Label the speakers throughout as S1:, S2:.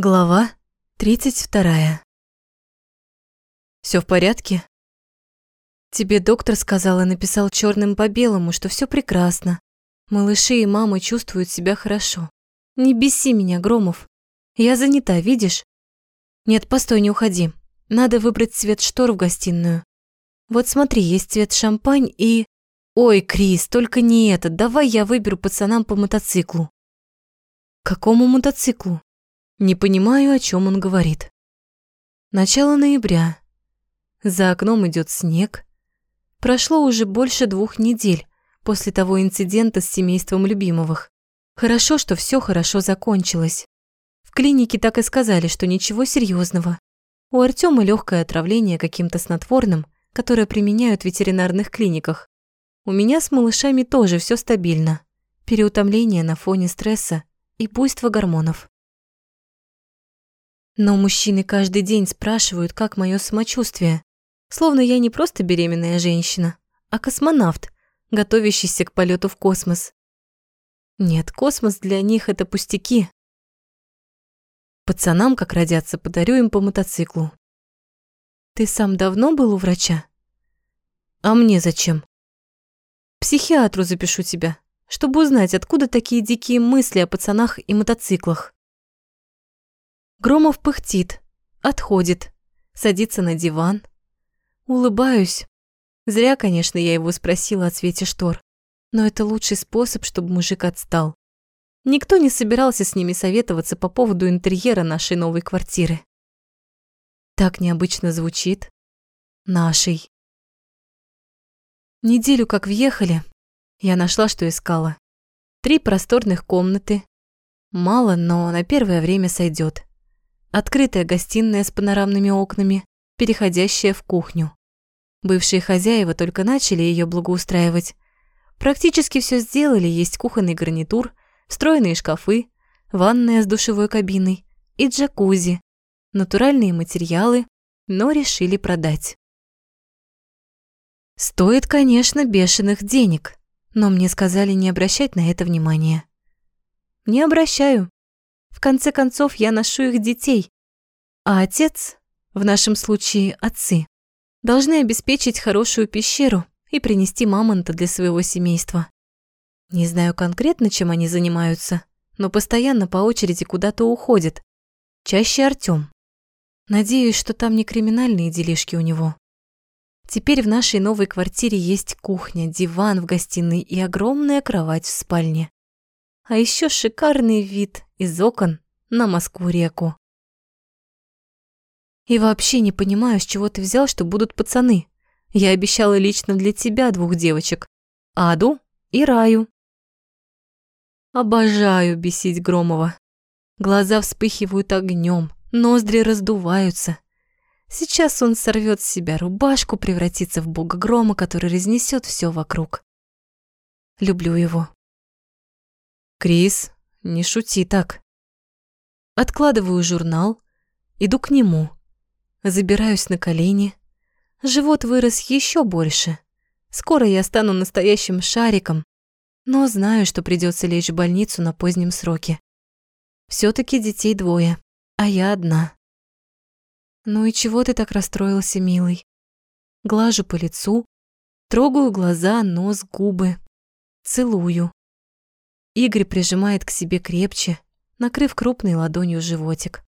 S1: Глава 32. Все в порядке? Тебе доктор сказал и написал черным по белому, что все прекрасно. Малыши и мама чувствуют себя хорошо. Не беси меня, Громов. Я занята, видишь? Нет, постой, не уходи. Надо выбрать цвет штор в гостиную. Вот смотри, есть цвет шампань и... Ой, Крис, только не этот. Давай я выберу пацанам по мотоциклу. Какому мотоциклу? Не понимаю, о чем он говорит. Начало ноября. За окном идет снег. Прошло уже больше двух недель после того инцидента с семейством Любимовых. Хорошо, что все хорошо закончилось. В клинике так и сказали, что ничего серьезного. У Артема легкое отравление каким-то снотворным, которое применяют в ветеринарных клиниках. У меня с малышами тоже все стабильно. Переутомление на фоне стресса и буйство гормонов. Но мужчины каждый день спрашивают, как мое самочувствие, словно я не просто беременная женщина, а космонавт, готовящийся к полету в космос. Нет, космос для них это пустяки. Пацанам, как родятся, подарю им по мотоциклу. Ты сам давно был у врача? А мне зачем? Психиатру запишу тебя, чтобы узнать, откуда такие дикие мысли о пацанах и мотоциклах. Громов пыхтит, отходит, садится на диван. Улыбаюсь. Зря, конечно, я его спросила о цвете штор, но это лучший способ, чтобы мужик отстал. Никто не собирался с ними советоваться по поводу интерьера нашей новой квартиры. Так необычно звучит. Нашей. Неделю как въехали, я нашла, что искала. Три просторных комнаты. Мало, но на первое время сойдет открытая гостиная с панорамными окнами, переходящая в кухню. Бывшие хозяева только начали ее благоустраивать. Практически все сделали, есть кухонный гарнитур, встроенные шкафы, ванная с душевой кабиной и джакузи, натуральные материалы, но решили продать. Стоит, конечно, бешеных денег, но мне сказали не обращать на это внимания. Не обращаю. В конце концов, я ношу их детей. А отец, в нашем случае отцы, должны обеспечить хорошую пещеру и принести мамонта для своего семейства. Не знаю конкретно, чем они занимаются, но постоянно по очереди куда-то уходят. Чаще Артём. Надеюсь, что там не криминальные делишки у него. Теперь в нашей новой квартире есть кухня, диван в гостиной и огромная кровать в спальне. А еще шикарный вид из окон на Москву-реку. И вообще не понимаю, с чего ты взял, что будут пацаны. Я обещала лично для тебя двух девочек. Аду и Раю. Обожаю бесить Громова. Глаза вспыхивают огнем, ноздри раздуваются. Сейчас он сорвет с себя рубашку, превратится в бога грома, который разнесет все вокруг. Люблю его. «Крис, не шути так». Откладываю журнал, иду к нему, забираюсь на колени. Живот вырос еще больше. Скоро я стану настоящим шариком, но знаю, что придется лечь в больницу на позднем сроке. все таки детей двое, а я одна. Ну и чего ты так расстроился, милый? Глажу по лицу, трогаю глаза, нос, губы, целую. Игорь прижимает к себе крепче, накрыв крупной ладонью животик.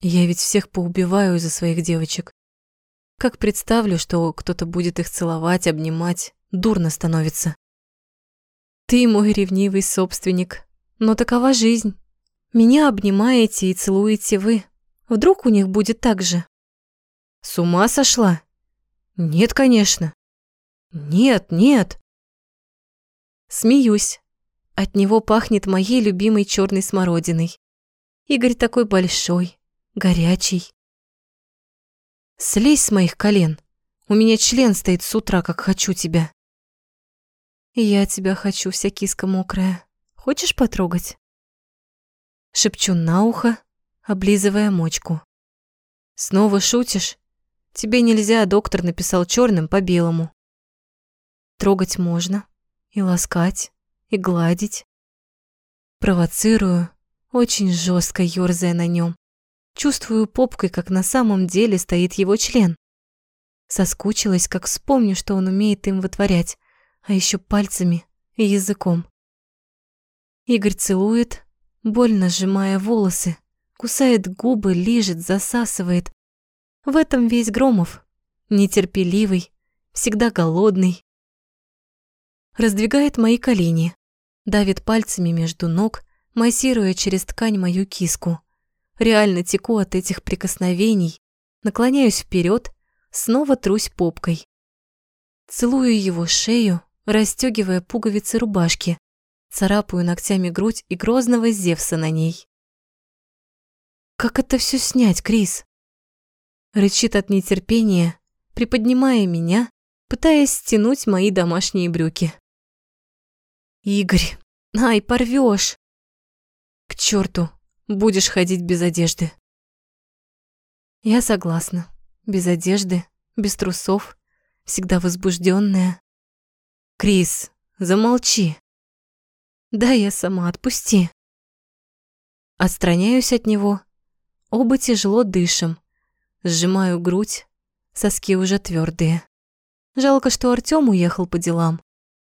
S1: Я ведь всех поубиваю из-за своих девочек. Как представлю, что кто-то будет их целовать, обнимать, дурно становится. Ты мой ревнивый собственник, но такова жизнь. Меня обнимаете и целуете вы. Вдруг у них будет так же? С ума сошла? Нет, конечно. Нет, нет. Смеюсь. От него пахнет моей любимой черной смородиной. Игорь такой большой, горячий. Слезь с моих колен. У меня член стоит с утра, как хочу тебя. Я тебя хочу, вся киска мокрая. Хочешь потрогать? Шепчу на ухо, облизывая мочку. Снова шутишь? Тебе нельзя, доктор написал черным по белому. Трогать можно, и ласкать, и гладить. Провоцирую, очень жестко ёрзая на нем. Чувствую попкой, как на самом деле стоит его член. Соскучилась, как вспомню, что он умеет им вытворять, а еще пальцами и языком. Игорь целует, больно сжимая волосы, кусает губы, лижет, засасывает. В этом весь Громов. Нетерпеливый, всегда голодный. Раздвигает мои колени, давит пальцами между ног, массируя через ткань мою киску. Реально теку от этих прикосновений, наклоняюсь вперед, снова трусь попкой. Целую его шею, расстегивая пуговицы рубашки, царапаю ногтями грудь и грозного Зевса на ней. «Как это все снять, Крис?» Рычит от нетерпения, приподнимая меня, пытаясь стянуть мои домашние брюки. «Игорь, ай, порвешь! К черту, будешь ходить без одежды. Я согласна. Без одежды, без трусов, всегда возбужденная. Крис, замолчи. Да, я сама, отпусти. Отстраняюсь от него. Оба тяжело дышим. Сжимаю грудь, соски уже твердые. Жалко, что Артём уехал по делам.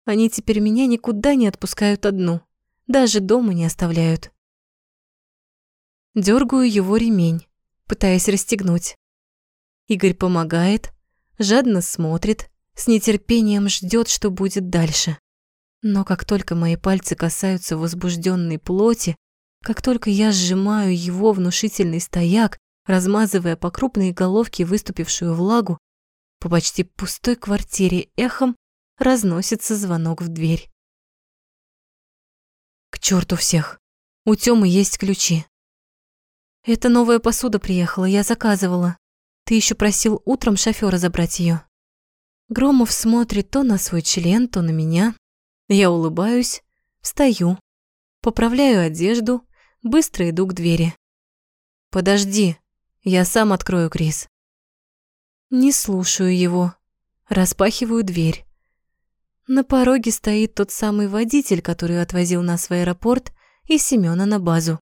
S1: Они теперь меня никуда не отпускают одну. Даже дома не оставляют. Дергаю его ремень, пытаясь расстегнуть. Игорь помогает, жадно смотрит, с нетерпением ждет, что будет дальше. Но как только мои пальцы касаются возбужденной плоти, как только я сжимаю его внушительный стояк, размазывая по крупной головке выступившую влагу, по почти пустой квартире эхом разносится звонок в дверь. К черту всех. У Тёмы есть ключи. Это новая посуда приехала, я заказывала. Ты еще просил утром шофера забрать ее. Громов смотрит то на свой член, то на меня. Я улыбаюсь, встаю, поправляю одежду, быстро иду к двери. Подожди, я сам открою, Крис. Не слушаю его. Распахиваю дверь. На пороге стоит тот самый водитель, который отвозил нас в аэропорт и Семёна на базу.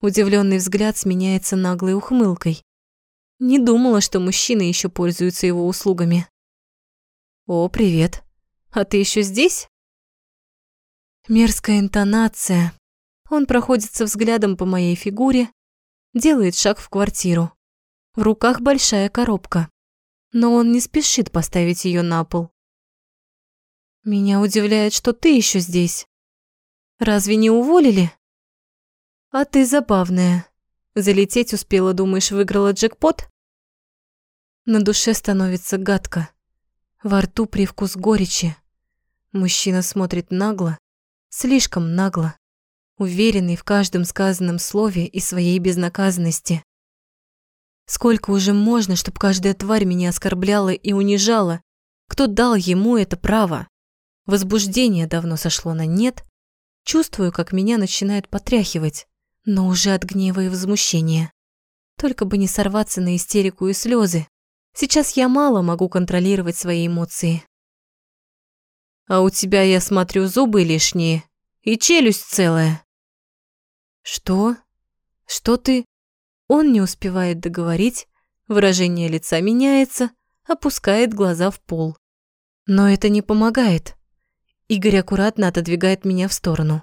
S1: Удивленный взгляд сменяется наглой ухмылкой. Не думала, что мужчины еще пользуются его услугами. «О, привет. А ты еще здесь?» Мерзкая интонация. Он проходится взглядом по моей фигуре, делает шаг в квартиру. В руках большая коробка, но он не спешит поставить ее на пол. Меня удивляет, что ты еще здесь. Разве не уволили? А ты забавная. Залететь успела, думаешь, выиграла джекпот? На душе становится гадко. Во рту привкус горечи. Мужчина смотрит нагло, слишком нагло, уверенный в каждом сказанном слове и своей безнаказанности. Сколько уже можно, чтобы каждая тварь меня оскорбляла и унижала? Кто дал ему это право? Возбуждение давно сошло на нет. Чувствую, как меня начинает потряхивать, но уже от гнева и возмущения. Только бы не сорваться на истерику и слезы. Сейчас я мало могу контролировать свои эмоции. А у тебя, я смотрю, зубы лишние и челюсть целая. Что? Что ты? Он не успевает договорить, выражение лица меняется, опускает глаза в пол. Но это не помогает. Игорь аккуратно отодвигает меня в сторону.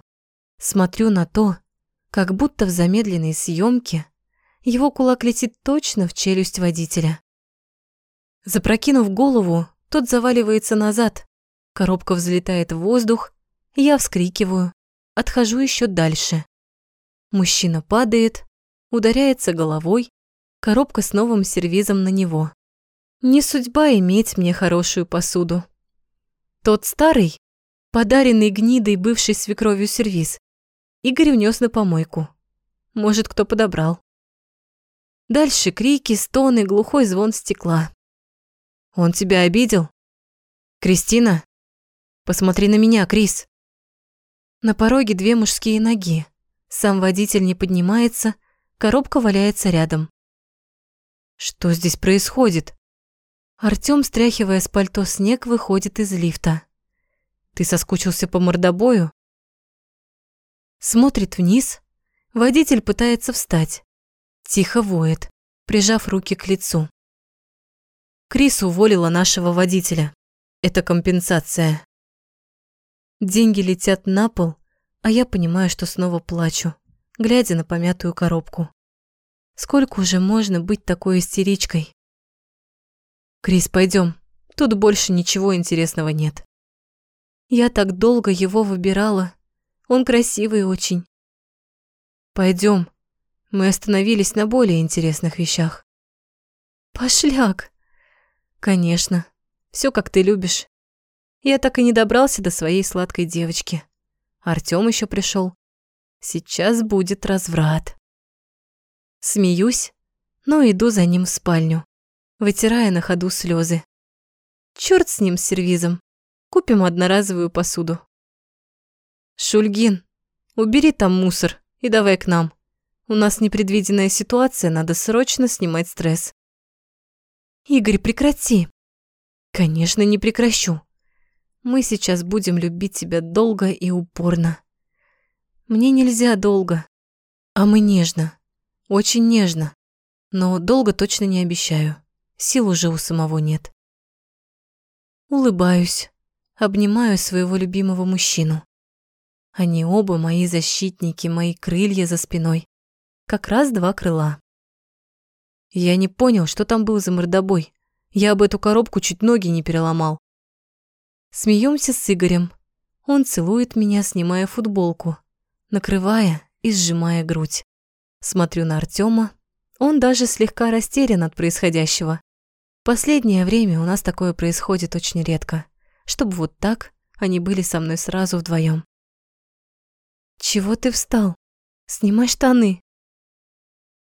S1: Смотрю на то, как будто в замедленной съемке его кулак летит точно в челюсть водителя. Запрокинув голову, тот заваливается назад. Коробка взлетает в воздух, я вскрикиваю, отхожу еще дальше. Мужчина падает, ударяется головой, коробка с новым сервизом на него. Не судьба иметь мне хорошую посуду. Тот старый Подаренный гнидой бывшей свекровью сервиз. Игорь унес на помойку. Может, кто подобрал. Дальше крики, стоны, глухой звон стекла. «Он тебя обидел?» «Кристина? Посмотри на меня, Крис!» На пороге две мужские ноги. Сам водитель не поднимается, коробка валяется рядом. Что здесь происходит? Артём, стряхивая с пальто снег, выходит из лифта. Ты соскучился по мордобою? Смотрит вниз. Водитель пытается встать. Тихо воет, прижав руки к лицу. Крис уволила нашего водителя. Это компенсация. Деньги летят на пол, а я понимаю, что снова плачу, глядя на помятую коробку. Сколько уже можно быть такой истеричкой? Крис, пойдем. Тут больше ничего интересного нет. Я так долго его выбирала. Он красивый очень. Пойдем. Мы остановились на более интересных вещах. Пошляк. Конечно. Все как ты любишь. Я так и не добрался до своей сладкой девочки. Артём еще пришел. Сейчас будет разврат. Смеюсь, но иду за ним в спальню, вытирая на ходу слезы. Черт с ним, с сервизом. Купим одноразовую посуду. Шульгин, убери там мусор и давай к нам. У нас непредвиденная ситуация, надо срочно снимать стресс. Игорь, прекрати. Конечно, не прекращу. Мы сейчас будем любить тебя долго и упорно. Мне нельзя долго, а мы нежно, очень нежно. Но долго точно не обещаю. Сил уже у самого нет. Улыбаюсь, обнимаю своего любимого мужчину. Они оба мои защитники, мои крылья за спиной. Как раз два крыла. Я не понял, что там был за мордобой. Я об эту коробку чуть ноги не переломал. Смеемся с Игорем. Он целует меня, снимая футболку, накрывая и сжимая грудь. Смотрю на Артема. Он даже слегка растерян от происходящего. Последнее время у нас такое происходит очень редко. Чтобы вот так они были со мной сразу вдвоем. «Чего ты встал? Снимай штаны!»